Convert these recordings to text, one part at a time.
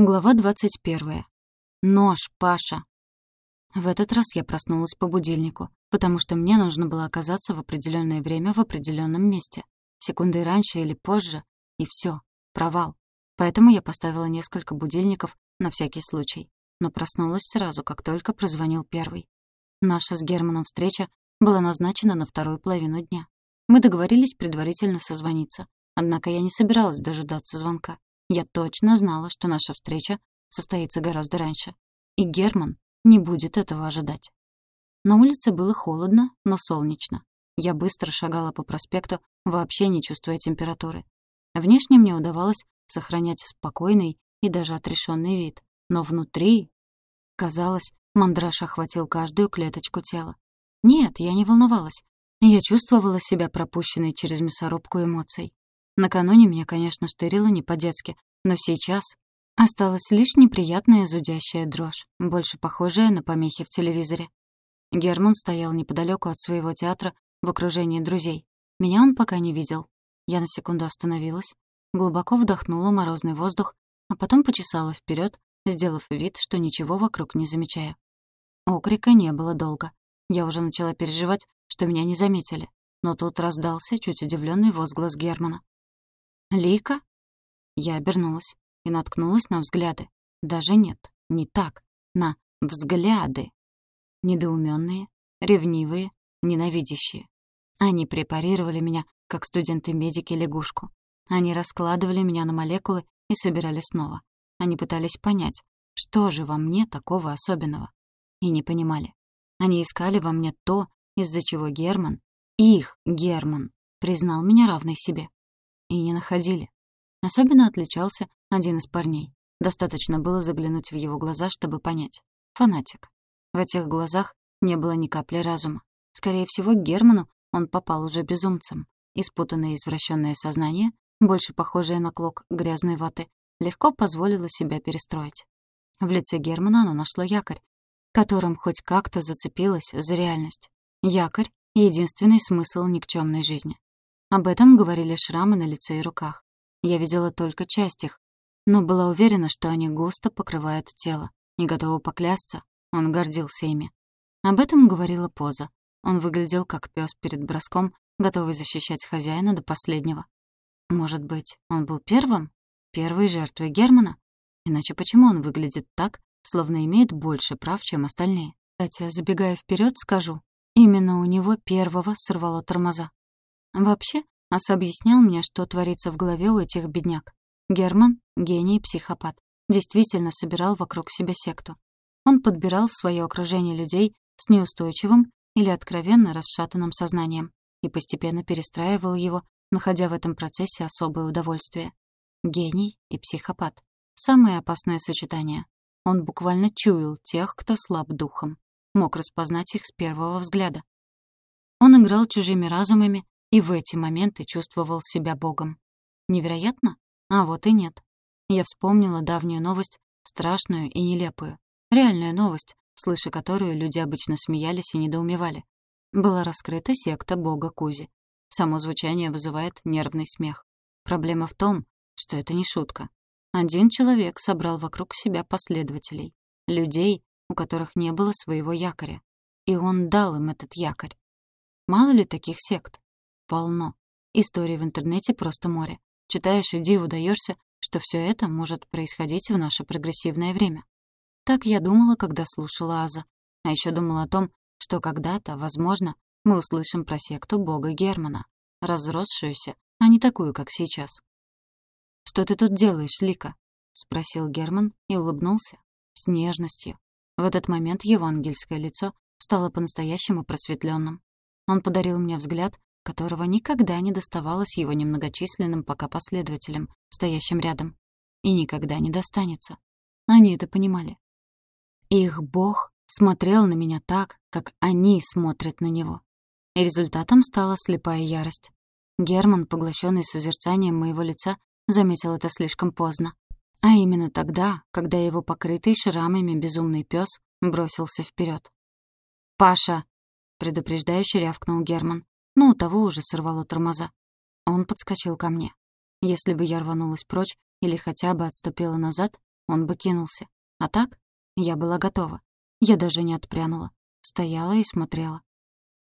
Глава 21. Нож, Паша. В этот раз я проснулась по будильнику, потому что мне нужно было оказаться в определенное время в определенном месте. Секундой раньше или позже, и все, провал. Поэтому я поставила несколько будильников на всякий случай, но проснулась сразу, как только прозвонил первый. Наша с Германом встреча была назначена на вторую половину дня. Мы договорились предварительно созвониться, однако я не собиралась дожидаться звонка. Я точно знала, что наша встреча состоится гораздо раньше. И Герман не будет этого ожидать. На улице было холодно, но солнечно. Я быстро шагала по проспекту, вообще не чувствуя температуры. Внешне мне удавалось сохранять спокойный и даже отрешенный вид. Но внутри, казалось, мандраж охватил каждую клеточку тела. Нет, я не волновалась. Я чувствовала себя пропущенной через мясорубку эмоций. Накануне меня, конечно, штырило не по-детски, но сейчас осталась лишь неприятная зудящая дрожь, больше похожая на помехи в телевизоре. Герман стоял неподалеку от своего театра в окружении друзей. Меня он пока не видел. Я на секунду остановилась, глубоко вдохнула морозный воздух, а потом почесала вперед, сделав вид, что ничего вокруг не замечаю. Окрика не было долго. Я уже начала переживать, что меня не заметили. Но тут раздался чуть удивленный возглас Германа. «Лика?» Я обернулась и наткнулась на взгляды. Даже нет, не так. На взгляды. Недоуменные, ревнивые, ненавидящие. Они препарировали меня, как студенты-медики, лягушку. Они раскладывали меня на молекулы и собирали снова. Они пытались понять, что же во мне такого особенного. И не понимали. Они искали во мне то, из-за чего Герман, их Герман, признал меня равной себе и не находили. Особенно отличался один из парней. Достаточно было заглянуть в его глаза, чтобы понять. Фанатик. В этих глазах не было ни капли разума. Скорее всего, к Герману он попал уже безумцем. Испутанное извращенное сознание, больше похожее на клок грязной ваты, легко позволило себя перестроить. В лице Германа оно нашло якорь, которым хоть как-то зацепилось за реальность. Якорь — единственный смысл никчемной жизни. Об этом говорили шрамы на лице и руках. Я видела только часть их, но была уверена, что они густо покрывают тело. Не готова поклясться, он гордился ими. Об этом говорила поза. Он выглядел как пес перед броском, готовый защищать хозяина до последнего. Может быть, он был первым? Первой жертвой Германа? Иначе почему он выглядит так, словно имеет больше прав, чем остальные? Кстати, забегая вперед, скажу, именно у него первого сорвало тормоза. Вообще, Ас объяснял мне, что творится в голове у этих бедняк. Герман — гений психопат. Действительно собирал вокруг себя секту. Он подбирал в свое окружение людей с неустойчивым или откровенно расшатанным сознанием и постепенно перестраивал его, находя в этом процессе особое удовольствие. Гений и психопат. Самое опасное сочетание. Он буквально чуял тех, кто слаб духом. Мог распознать их с первого взгляда. Он играл чужими разумами и в эти моменты чувствовал себя богом. Невероятно? А вот и нет. Я вспомнила давнюю новость, страшную и нелепую. Реальная новость, слыша которую люди обычно смеялись и недоумевали. Была раскрыта секта бога Кузи. Само звучание вызывает нервный смех. Проблема в том, что это не шутка. Один человек собрал вокруг себя последователей. Людей, у которых не было своего якоря. И он дал им этот якорь. Мало ли таких сект? Полно. Истории в интернете просто море. Читаешь и диву даешься, что все это может происходить в наше прогрессивное время. Так я думала, когда слушала Аза. А еще думала о том, что когда-то, возможно, мы услышим про секту бога Германа, разросшуюся, а не такую, как сейчас. «Что ты тут делаешь, Лика?» — спросил Герман и улыбнулся с нежностью. В этот момент его ангельское лицо стало по-настоящему просветленным. Он подарил мне взгляд, которого никогда не доставалось его немногочисленным пока последователям, стоящим рядом. И никогда не достанется. Они это понимали. Их бог смотрел на меня так, как они смотрят на него. И результатом стала слепая ярость. Герман, поглощенный созерцанием моего лица, заметил это слишком поздно. А именно тогда, когда его покрытый шрамами безумный пес бросился вперед. «Паша!» — предупреждающе рявкнул Герман но у того уже сорвало тормоза. Он подскочил ко мне. Если бы я рванулась прочь или хотя бы отступила назад, он бы кинулся. А так я была готова. Я даже не отпрянула. Стояла и смотрела.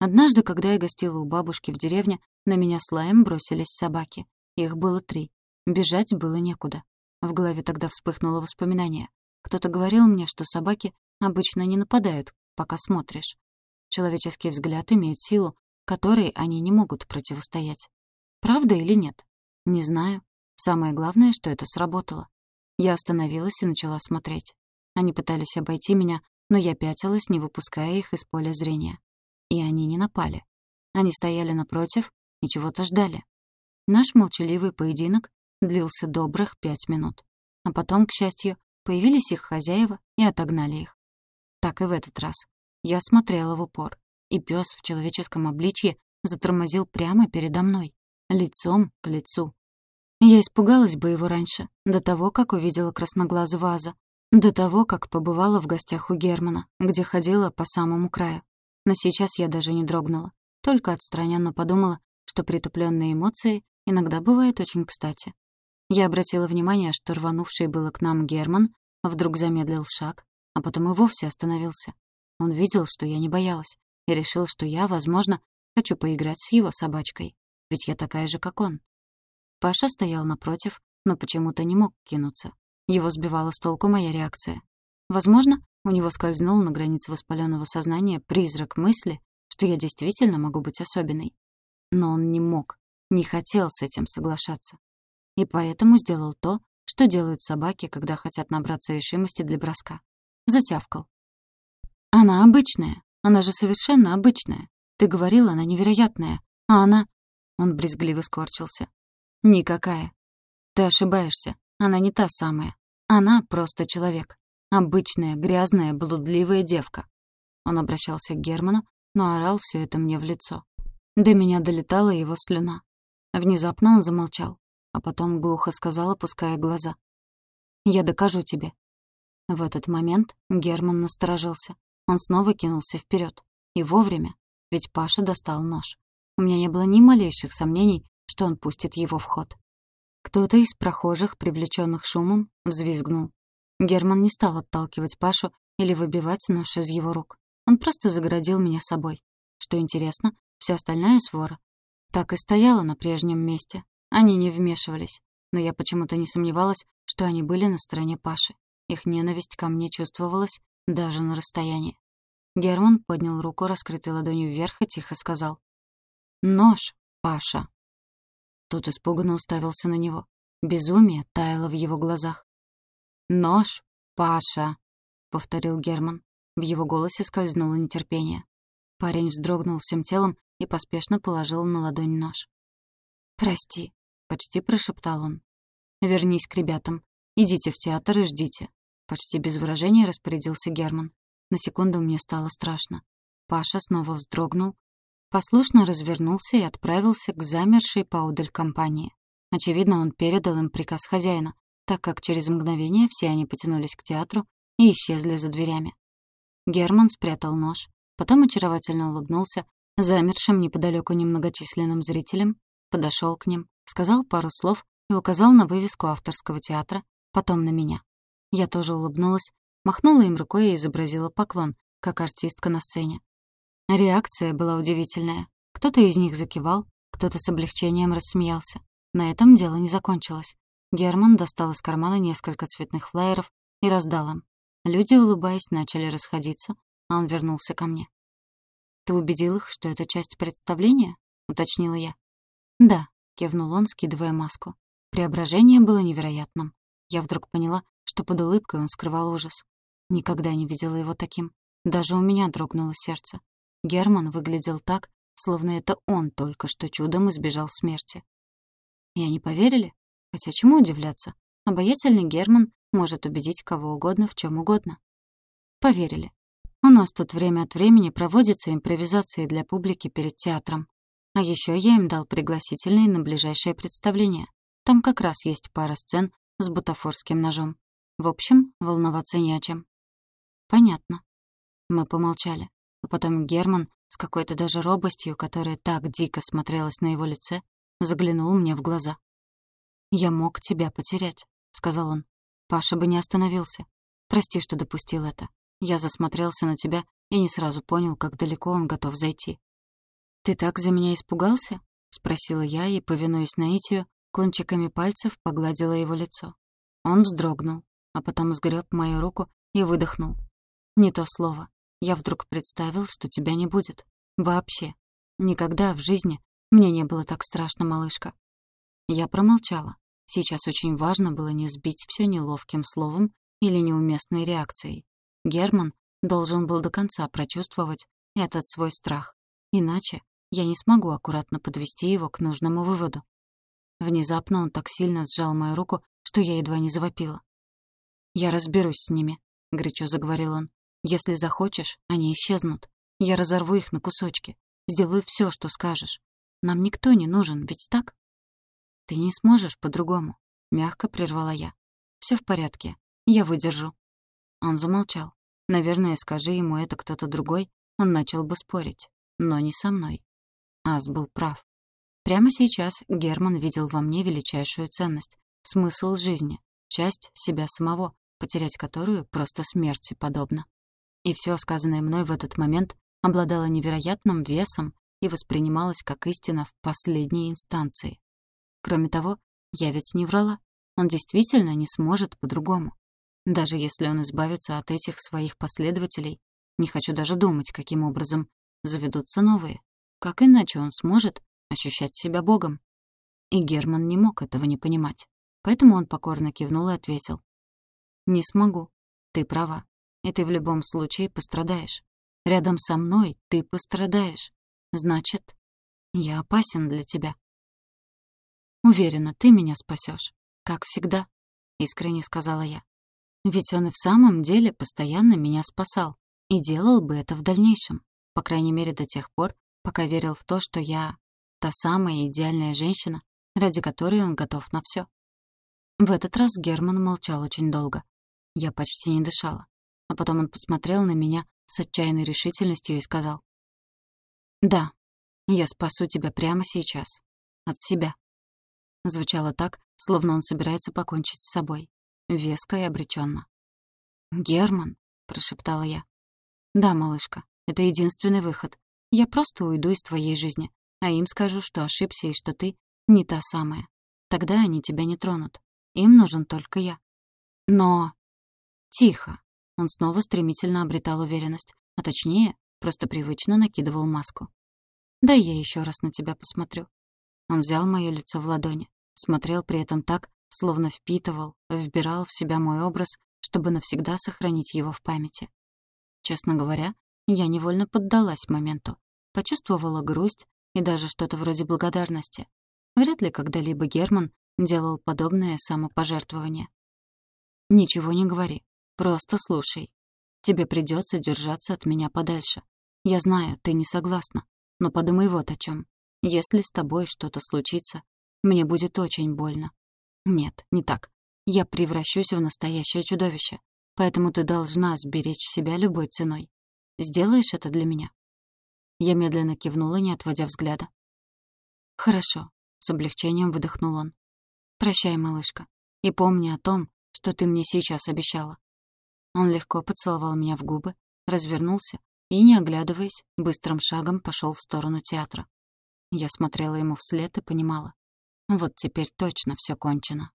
Однажды, когда я гостила у бабушки в деревне, на меня с лаем бросились собаки. Их было три. Бежать было некуда. В голове тогда вспыхнуло воспоминание. Кто-то говорил мне, что собаки обычно не нападают, пока смотришь. Человеческий взгляд имеет силу, которой они не могут противостоять. Правда или нет? Не знаю. Самое главное, что это сработало. Я остановилась и начала смотреть. Они пытались обойти меня, но я пятилась, не выпуская их из поля зрения. И они не напали. Они стояли напротив и чего-то ждали. Наш молчаливый поединок длился добрых пять минут. А потом, к счастью, появились их хозяева и отогнали их. Так и в этот раз. Я смотрела в упор, и пес в человеческом обличье затормозил прямо передо мной, лицом к лицу. Я испугалась бы его раньше, до того, как увидела красноглазого Аза, до того, как побывала в гостях у Германа, где ходила по самому краю. Но сейчас я даже не дрогнула, только отстраненно подумала, что притупленные эмоции иногда бывают очень кстати. Я обратила внимание, что рванувший было к нам Герман вдруг замедлил шаг, а потом и вовсе остановился. Он видел, что я не боялась, и решил, что я, возможно, хочу поиграть с его собачкой, ведь я такая же, как он. Паша стоял напротив, но почему-то не мог кинуться. Его сбивала с толку моя реакция. Возможно, у него скользнул на границе воспаленного сознания призрак мысли, что я действительно могу быть особенной. Но он не мог, не хотел с этим соглашаться. И поэтому сделал то, что делают собаки, когда хотят набраться решимости для броска. Затявкал. Она обычная. Она же совершенно обычная. Ты говорила, она невероятная. А она... Он брезгливо скорчился. Никакая. Ты ошибаешься. Она не та самая. Она просто человек. Обычная, грязная, блудливая девка. Он обращался к Герману, но орал все это мне в лицо. До меня долетала его слюна. Внезапно он замолчал, а потом глухо сказал, опуская глаза. «Я докажу тебе». В этот момент Герман насторожился. Он снова кинулся вперед. И вовремя, ведь Паша достал нож. У меня не было ни малейших сомнений, что он пустит его в ход. Кто-то из прохожих, привлеченных шумом, взвизгнул. Герман не стал отталкивать Пашу или выбивать нож из его рук. Он просто загородил меня собой. Что интересно, вся остальная свора так и стояла на прежнем месте. Они не вмешивались, но я почему-то не сомневалась, что они были на стороне Паши. Их ненависть ко мне чувствовалась даже на расстоянии. Герман поднял руку, раскрытой ладонью вверх, и тихо сказал. «Нож, Паша!» Тот испуганно уставился на него. Безумие таяло в его глазах. «Нож, Паша!» — повторил Герман. В его голосе скользнуло нетерпение. Парень вздрогнул всем телом и поспешно положил на ладонь нож. «Прости», — почти прошептал он. «Вернись к ребятам. Идите в театр и ждите. Почти без выражения распорядился Герман. На секунду мне стало страшно. Паша снова вздрогнул, послушно развернулся и отправился к замершей поодаль компании. Очевидно, он передал им приказ хозяина, так как через мгновение все они потянулись к театру и исчезли за дверями. Герман спрятал нож, потом очаровательно улыбнулся замершим неподалеку немногочисленным зрителям, подошел к ним, сказал пару слов и указал на вывеску авторского театра, потом на меня. Я тоже улыбнулась, махнула им рукой и изобразила поклон, как артистка на сцене. Реакция была удивительная. Кто-то из них закивал, кто-то с облегчением рассмеялся. На этом дело не закончилось. Герман достал из кармана несколько цветных флаеров и раздал им. Люди, улыбаясь, начали расходиться, а он вернулся ко мне. «Ты убедил их, что это часть представления?» — уточнила я. «Да», — кивнул он, скидывая маску. Преображение было невероятным. Я вдруг поняла, что под улыбкой он скрывал ужас. Никогда не видела его таким. Даже у меня дрогнуло сердце. Герман выглядел так, словно это он только что чудом избежал смерти. И они поверили? Хотя чему удивляться? Обаятельный Герман может убедить кого угодно в чем угодно. Поверили. У нас тут время от времени проводятся импровизации для публики перед театром. А еще я им дал пригласительные на ближайшее представление. Там как раз есть пара сцен с бутафорским ножом. В общем, волноваться не о чем. Понятно. Мы помолчали. А потом Герман, с какой-то даже робостью, которая так дико смотрелась на его лице, заглянул мне в глаза. «Я мог тебя потерять», — сказал он. Паша бы не остановился. Прости, что допустил это. Я засмотрелся на тебя и не сразу понял, как далеко он готов зайти. «Ты так за меня испугался?» — спросила я и, повинуясь наитию, кончиками пальцев погладила его лицо. Он вздрогнул, а потом сгреб мою руку и выдохнул. «Не то слово. Я вдруг представил, что тебя не будет. Вообще. Никогда в жизни мне не было так страшно, малышка». Я промолчала. Сейчас очень важно было не сбить все неловким словом или неуместной реакцией. Герман должен был до конца прочувствовать этот свой страх. Иначе я не смогу аккуратно подвести его к нужному выводу. Внезапно он так сильно сжал мою руку, что я едва не завопила. «Я разберусь с ними», — горячо заговорил он. «Если захочешь, они исчезнут. Я разорву их на кусочки. Сделаю все, что скажешь. Нам никто не нужен, ведь так?» «Ты не сможешь по-другому», — мягко прервала я. Все в порядке. Я выдержу». Он замолчал. Наверное, скажи ему это кто-то другой, он начал бы спорить. Но не со мной. Ас был прав. Прямо сейчас Герман видел во мне величайшую ценность, смысл жизни, часть себя самого, потерять которую просто смерти подобно. И все сказанное мной в этот момент обладало невероятным весом и воспринималось как истина в последней инстанции. Кроме того, я ведь не врала. Он действительно не сможет по-другому. Даже если он избавится от этих своих последователей, не хочу даже думать, каким образом заведутся новые. Как иначе он сможет ощущать себя Богом? И Герман не мог этого не понимать. Поэтому он покорно кивнул и ответил. «Не смогу. Ты права. И ты в любом случае пострадаешь. Рядом со мной ты пострадаешь. Значит, я опасен для тебя. Уверена, ты меня спасешь, как всегда, искренне сказала я. Ведь он и в самом деле постоянно меня спасал и делал бы это в дальнейшем, по крайней мере до тех пор, пока верил в то, что я та самая идеальная женщина, ради которой он готов на все. В этот раз Герман молчал очень долго. Я почти не дышала. А потом он посмотрел на меня с отчаянной решительностью и сказал. «Да, я спасу тебя прямо сейчас. От себя». Звучало так, словно он собирается покончить с собой. Веско и обреченно. «Герман», — прошептала я. «Да, малышка, это единственный выход. Я просто уйду из твоей жизни, а им скажу, что ошибся и что ты не та самая. Тогда они тебя не тронут. Им нужен только я. Но... Тихо. Он снова стремительно обретал уверенность, а точнее, просто привычно накидывал маску. «Да я еще раз на тебя посмотрю». Он взял мое лицо в ладони, смотрел при этом так, словно впитывал, вбирал в себя мой образ, чтобы навсегда сохранить его в памяти. Честно говоря, я невольно поддалась моменту, почувствовала грусть и даже что-то вроде благодарности. Вряд ли когда-либо Герман делал подобное самопожертвование. «Ничего не говори, просто слушай. Тебе придется держаться от меня подальше. Я знаю, ты не согласна, но подумай вот о чем. Если с тобой что-то случится, мне будет очень больно. Нет, не так. Я превращусь в настоящее чудовище, поэтому ты должна сберечь себя любой ценой. Сделаешь это для меня?» Я медленно кивнула, не отводя взгляда. «Хорошо», — с облегчением выдохнул он. «Прощай, малышка, и помни о том, что ты мне сейчас обещала». Он легко поцеловал меня в губы, развернулся и, не оглядываясь, быстрым шагом пошел в сторону театра. Я смотрела ему вслед и понимала. Вот теперь точно все кончено.